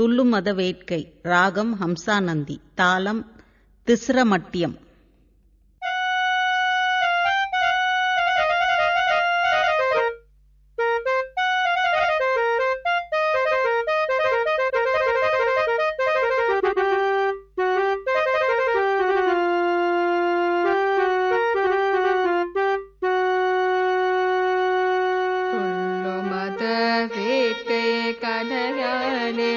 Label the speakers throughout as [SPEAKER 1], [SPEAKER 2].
[SPEAKER 1] துல்லுமத வேட்கை ராகம் ஹம்சாநந்தி தாளம் திஸ்ரமட்டியம். கடலாலே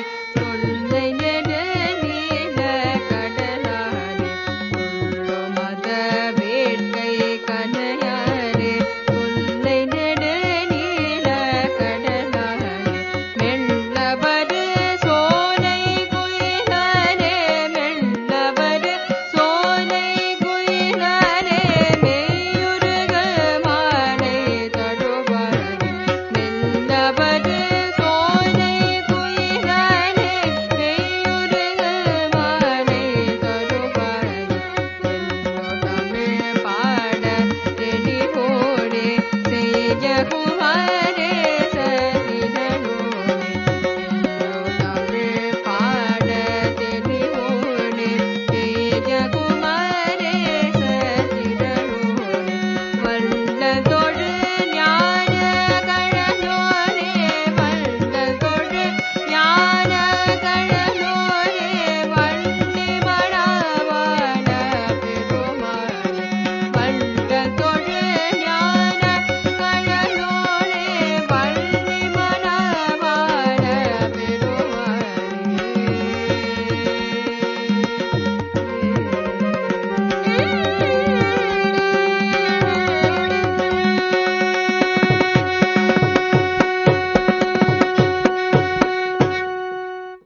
[SPEAKER 1] ولد